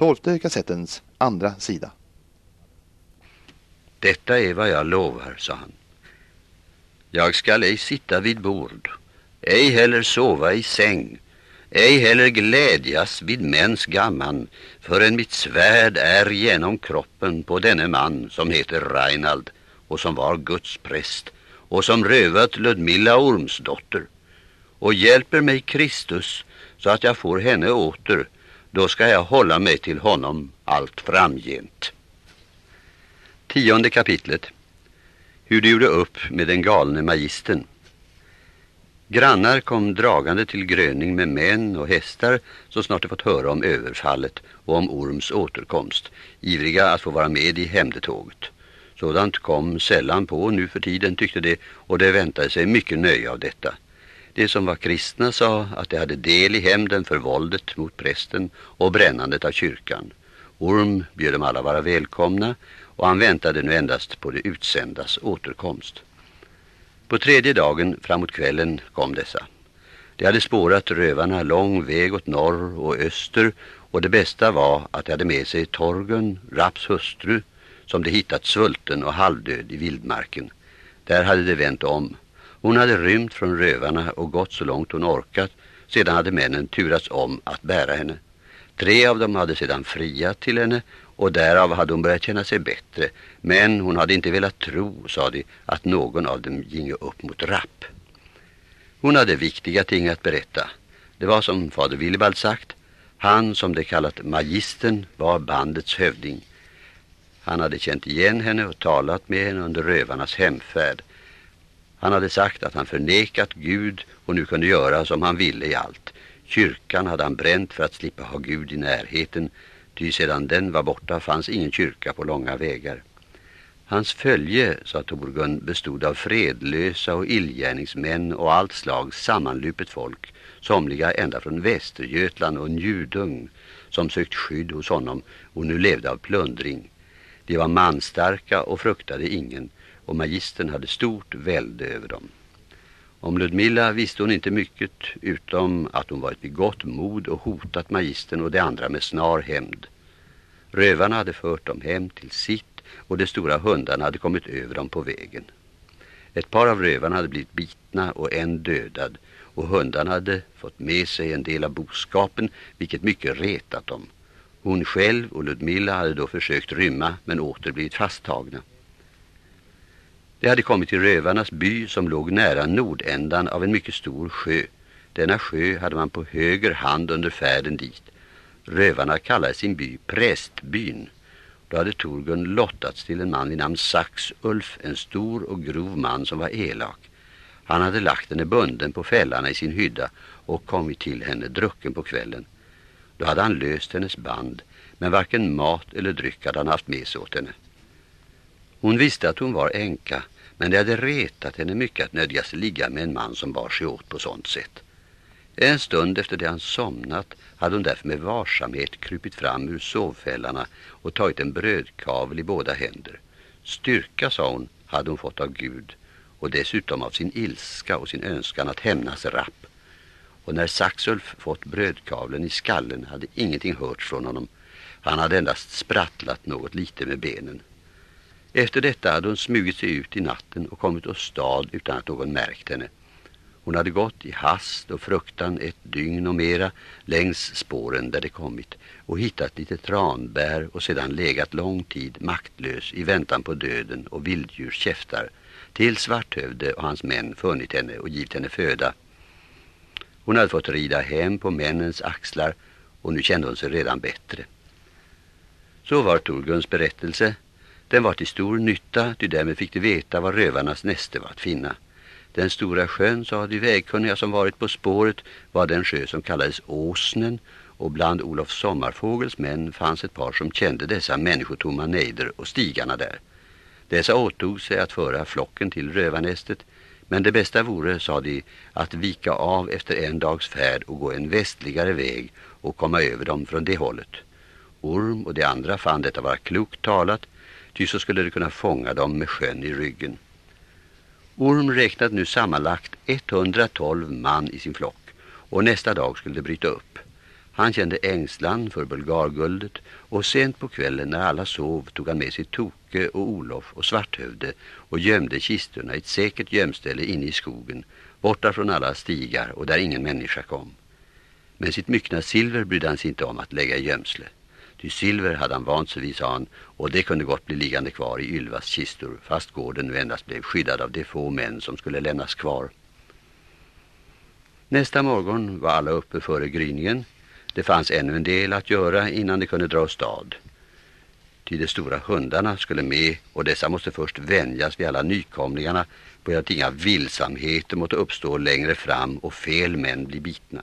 Tolfte kassettens andra sida. Detta är vad jag lovar, sa han. Jag skall ej sitta vid bord, ej heller sova i säng, ej heller glädjas vid mäns gamman, förrän mitt svärd är genom kroppen på denne man som heter Reinald och som var Guds präst och som rövat Ludmilla Ormsdotter och hjälper mig Kristus så att jag får henne åter, då ska jag hålla mig till honom allt framgent. Tionde kapitlet. Hur du gjorde upp med den galne magisten. Grannar kom dragande till Gröning med män och hästar så snart de fått höra om överfallet och om Orms återkomst, ivriga att få vara med i hämndetåget. Sådant kom sällan på nu för tiden tyckte de och det väntade sig mycket nöje av detta. De som var kristna sa att de hade del i hämnden för våldet mot prästen och brännandet av kyrkan. Orm bjöd dem alla vara välkomna och han väntade nu endast på de utsändas återkomst. På tredje dagen framåt kvällen kom dessa. De hade spårat rövarna lång väg åt norr och öster och det bästa var att de hade med sig Torgen, Raps hustru, som de hittat svulten och halvdöd i vildmarken. Där hade de vänt om. Hon hade rymt från rövarna och gått så långt hon orkat. Sedan hade männen turats om att bära henne. Tre av dem hade sedan friat till henne och därav hade hon börjat känna sig bättre. Men hon hade inte velat tro, sa de, att någon av dem ginge upp mot rapp. Hon hade viktiga ting att berätta. Det var som fader Willibald sagt. Han som det kallat magisten var bandets hövding. Han hade känt igen henne och talat med henne under rövarnas hemfärd. Han hade sagt att han förnekat Gud och nu kunde göra som han ville i allt. Kyrkan hade han bränt för att slippa ha Gud i närheten, ty sedan den var borta fanns ingen kyrka på långa vägar. Hans följe, sa Torgun, bestod av fredlösa och illgärningsmän och allt slags sammanlupet folk, somliga ända från Västergötland och Njudung, som sökt skydd hos honom och nu levde av plundring. De var manstarka och fruktade ingen, och magistern hade stort välde över dem. Om Ludmilla visste hon inte mycket utom att hon varit vid gott mod och hotat magistern och de andra med snar hämnd. Rövarna hade fört dem hem till sitt och de stora hundarna hade kommit över dem på vägen. Ett par av rövarna hade blivit bitna och en dödad och hundarna hade fått med sig en del av boskapen vilket mycket retat dem. Hon själv och Ludmilla hade då försökt rymma men åter blivit fasttagna. De hade kommit till rövarnas by som låg nära nordändan av en mycket stor sjö. Denna sjö hade man på höger hand under färden dit. Rövarna kallade sin by Prästbyn. Då hade Torgun lottats till en man vid namn Sax Ulf, en stor och grov man som var elak. Han hade lagt henne bunden på fällarna i sin hydda och kommit till henne drucken på kvällen. Då hade han löst hennes band, men varken mat eller dryck hade han haft med sig åt henne. Hon visste att hon var änka, men det hade retat henne mycket att nödgas ligga med en man som bar sig åt på sånt sätt. En stund efter det han somnat hade hon därför med varsamhet krupit fram ur sovfällarna och tagit en brödkavel i båda händer. Styrka, sa hon, hade hon fått av Gud och dessutom av sin ilska och sin önskan att hämnas rapp. Och när Saxulf fått brödkavlen i skallen hade ingenting hörts från honom. Han hade endast sprattlat något lite med benen. Efter detta hade hon smugit sig ut i natten och kommit åt stad utan att någon märkt henne. Hon hade gått i hast och fruktan ett dygn och mera längs spåren där det kommit och hittat lite tranbär och sedan legat lång tid maktlös i väntan på döden och vilddjurs käftar till Svarthövde och hans män funnit henne och givit henne föda. Hon hade fått rida hem på männens axlar och nu kände hon sig redan bättre. Så var Torguns berättelse den var till stor nytta, ty därmed fick de veta var rövarnas näste var att finna. Den stora sjön, sa de vägkunniga som varit på spåret, var den sjö som kallades Åsnen och bland Olof Sommarfågels män fanns ett par som kände dessa människotomma nejder och stigarna där. Dessa åtog sig att föra flocken till rövarnästet, men det bästa vore, sa de, att vika av efter en dags färd och gå en västligare väg och komma över dem från det hållet. Orm och de andra fann detta vara klokt talat, ty så skulle det kunna fånga dem med sjön i ryggen. Orm räknade nu sammanlagt 112 man i sin flock och nästa dag skulle det bryta upp. Han kände ängslan för bulgarguldet och sent på kvällen när alla sov tog han med sig Toke och Olof och Svarthövde och gömde kistorna i ett säkert gömställe inne i skogen, borta från alla stigar och där ingen människa kom. Men sitt myckna silver brydde han sig inte om att lägga i gömsle. Ty silver hade han vant sig vid, sa han, och det kunde gott bli liggande kvar i Ylvas kistor, fast gården nu endast blev skyddad av de få män som skulle lämnas kvar. Nästa morgon var alla uppe före gryningen. Det fanns ännu en del att göra innan de kunde dra stad. Ty de stora hundarna skulle med och dessa måste först vänjas vid alla nykomlingarna på att inga vilsamheter måtte uppstå längre fram och fel män bli bitna.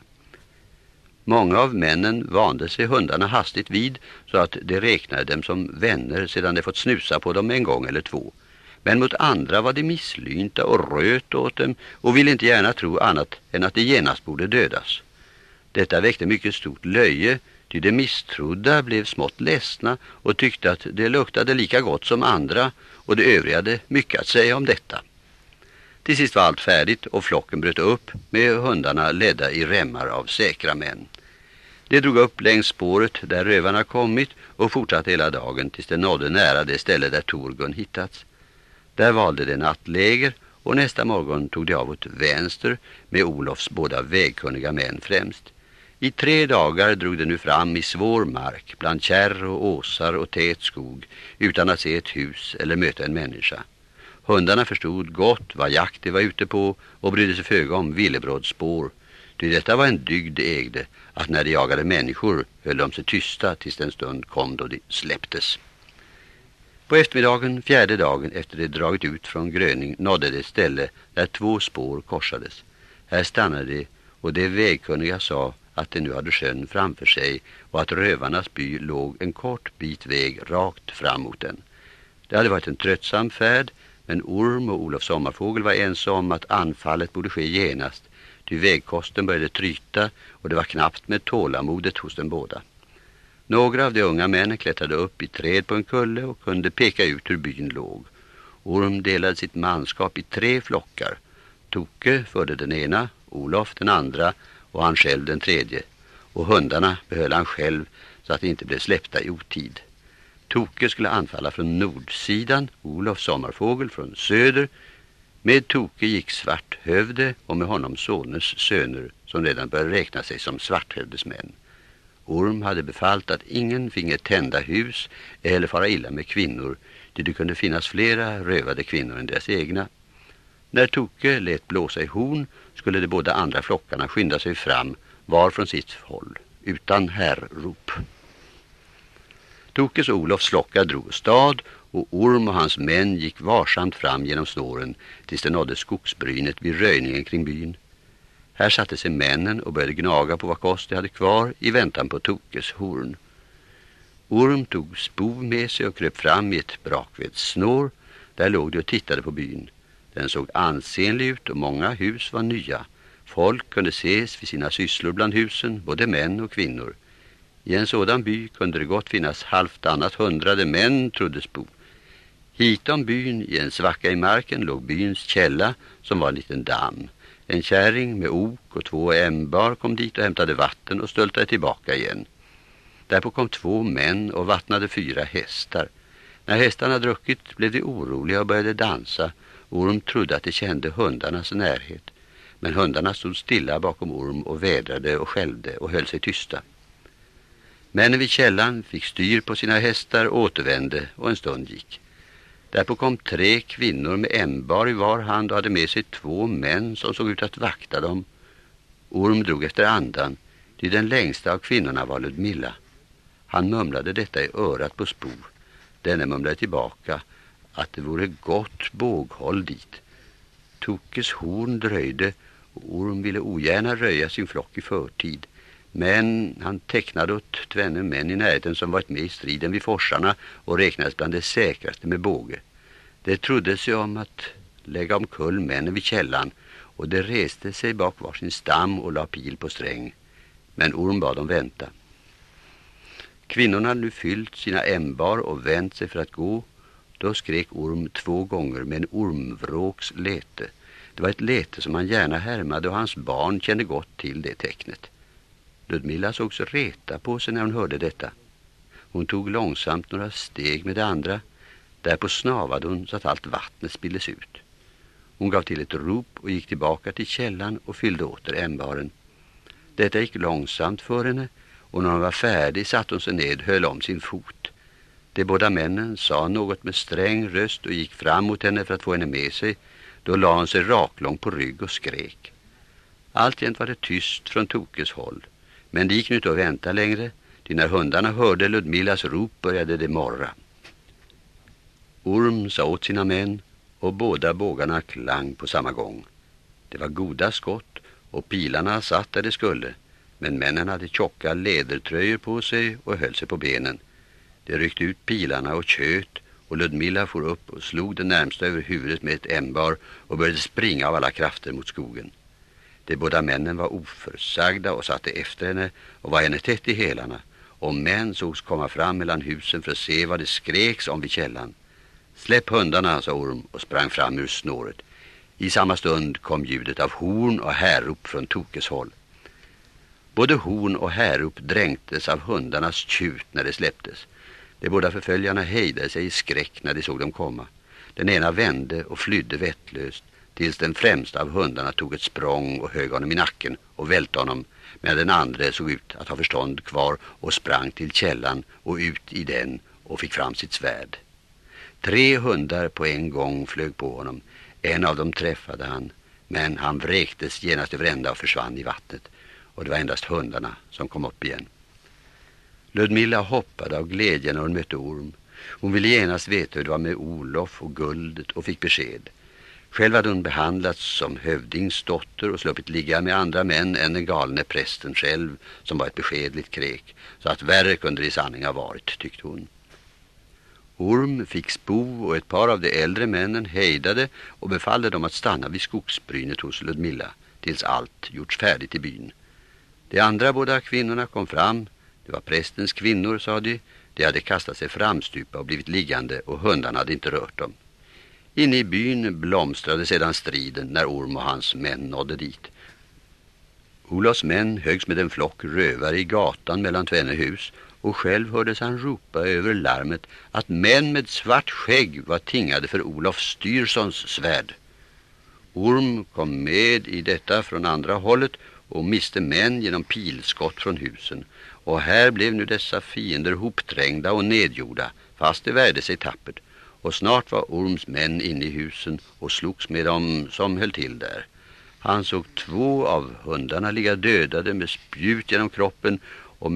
Många av männen vande sig hundarna hastigt vid så att de räknade dem som vänner sedan de fått snusa på dem en gång eller två. Men mot andra var de misslynta och röt åt dem och ville inte gärna tro annat än att de genast borde dödas. Detta väckte mycket stort löje, ty de misstrodda blev smått ledsna och tyckte att det luktade lika gott som andra och de övriga hade mycket att säga om detta. Till sist var allt färdigt och flocken bröt upp med hundarna ledda i remmar av säkra män. De drog upp längs spåret där rövarna kommit och fortsatte hela dagen tills de nådde nära det ställe där Torgun hittats. Där valde de nattläger och nästa morgon tog de av åt vänster med Olofs båda vägkunniga män främst. I tre dagar drog de nu fram i svår mark bland kärr och åsar och tät skog utan att se ett hus eller möta en människa. Hundarna förstod gott vad jakt de var ute på och brydde sig föga om villebrådsspår. Ty detta var en dygd de ägde, att när de jagade människor höll de sig tysta tills den stund kom då de släpptes. På eftermiddagen, fjärde dagen efter de dragit ut från Gröning, nådde det ställe där två spår korsades. Här stannade de och det vägkunniga sa att de nu hade sjön framför sig och att rövarnas by låg en kort bit väg rakt fram mot den. Det hade varit en tröttsam färd men Orm och Olof Sommarfågel var ense om att anfallet borde ske genast. Ty vägkosten började tryta och det var knappt med tålamodet hos dem båda. Några av de unga männen klättrade upp i träd på en kulle och kunde peka ut hur byn låg. Orm delade sitt manskap i tre flockar. Toke förde den ena, Olof den andra och han själv den tredje. Och hundarna behöll han själv så att de inte blev släppta i otid. Toke skulle anfalla från nordsidan, Olof Sommarfågel från söder. Med Toke gick Svarthövde och med honom Sones söner som redan började räkna sig som Svarthövdes män. Orm hade befallt att ingen finge tända hus eller fara illa med kvinnor, ty det kunde finnas flera rövade kvinnor än deras egna. När Toke lät blåsa i horn skulle de båda andra flockarna skynda sig fram var från sitt håll, utan herrrop. Tokes och Olofs flockar drog stad och Orm och hans män gick varsamt fram genom snåren tills de nådde skogsbrynet vid röjningen kring byn. Här satte sig männen och började gnaga på vad kost de hade kvar i väntan på Tokes horn. Orm tog spov med sig och kröp fram i ett brakvedssnår. Där låg de och tittade på byn. Den såg ansenlig ut och många hus var nya. Folk kunde ses vid sina sysslor bland husen, både män och kvinnor. I en sådan by kunde det gott finnas halvt annat hundrade män, troddes bo. Hitom byn, i en svacka i marken, låg byns källa som var en liten damm. En kärring med ok och två ämbar kom dit och hämtade vatten och stöltade tillbaka igen. Därpå kom två män och vattnade fyra hästar. När hästarna druckit blev de oroliga och började dansa. Orm trodde att de kände hundarnas närhet. Men hundarna stod stilla bakom Orm och vädrade och skällde och höll sig tysta. Männen vid källan fick styr på sina hästar, återvände och en stund gick. Därpå kom tre kvinnor med ämbar i var hand och hade med sig två män som såg ut att vakta dem. Orm drog efter andan, till den längsta av kvinnorna var Ludmilla. Han mumlade detta i örat på Spo. Denne mumlade tillbaka att det vore gott båghåll dit. Tokes horn dröjde och Orm ville ogärna röja sin flock i förtid. Men han tecknade åt tvenne män i närheten som varit med i striden vid forsarna och räknades bland det säkraste med båge. Det trodde sig om att lägga omkull männen vid källan och det reste sig bak varsin stam och la pil på sträng. Men Orm bad dem vänta. Kvinnorna hade nu fyllt sina ämbar och vänt sig för att gå. Då skrek Orm två gånger med en ormvråks lete. Det var ett lete som han gärna härmade och hans barn kände gott till det tecknet. Ludmilla såg så reta på sig när hon hörde detta. Hon tog långsamt några steg med det andra. Därpå snavade hon så att allt vattnet spilldes ut. Hon gav till ett rop och gick tillbaka till källan och fyllde åter ämbaren. Detta gick långsamt för henne och när hon var färdig satte hon sig ned höll om sin fot. De båda männen sa något med sträng röst och gick fram mot henne för att få henne med sig. Då la hon sig raklång på rygg och skrek. Alltjämt var det tyst från Tokes håll. Men det gick nu inte att vänta längre. Ty när hundarna hörde Ludmillas rop började det morra. Orm sa åt sina män och båda bågarna klang på samma gång. Det var goda skott och pilarna satt där de skulle. Men männen hade tjocka ledertröjor på sig och höll sig på benen. De ryckte ut pilarna och köt och Ludmilla for upp och slog den närmsta över huvudet med ett ämbar och började springa av alla krafter mot skogen. De båda männen var oförsagda och satte efter henne och var henne tätt i helarna och män sågs komma fram mellan husen för att se vad det skreks om vid källan. Släpp hundarna, sa Orm och sprang fram ur snåret. I samma stund kom ljudet av horn och härrop från Tokes håll. Både horn och härrop dränktes av hundarnas tjut när det släpptes. De båda förföljarna hejdade sig i skräck när de såg dem komma. Den ena vände och flydde vettlöst tills den främsta av hundarna tog ett språng och högg honom i nacken och välte honom medan den andra såg ut att ha förstånd kvar och sprang till källan och ut i den och fick fram sitt svärd. Tre hundar på en gång flög på honom. En av dem träffade han men han vräktes genast över ända och försvann i vattnet och det var endast hundarna som kom upp igen. Ludmilla hoppade av glädje när hon mötte Orm. Hon ville genast veta hur det var med Olof och guldet och fick besked. Själv hade hon behandlats som hövdingsdotter och sluppit ligga med andra män än den galne prästen själv som var ett beskedligt krek. Så att värre kunde det i sanning ha varit, tyckte hon. Orm fick spo och ett par av de äldre männen hejdade och befallde dem att stanna vid skogsbrynet hos Ludmilla tills allt gjorts färdigt i byn. De andra båda kvinnorna kom fram. Det var prästens kvinnor, sa de. De hade kastat sig framstupa och blivit liggande och hundarna hade inte rört dem. Inne i byn blomstrade sedan striden när Orm och hans män nådde dit. Olofs män högs med en flock rövare i gatan mellan tvenne hus och själv hördes han ropa över larmet att män med svart skägg var tingade för Olof Styrsons svärd. Orm kom med i detta från andra hållet och miste män genom pilskott från husen. Och här blev nu dessa fiender hopträngda och nedgjorda, fast det värde sig tappert. Och snart var Orms män inne i husen och slogs med dem som höll till där. Han såg två av hundarna ligga dödade med spjut genom kroppen